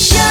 show.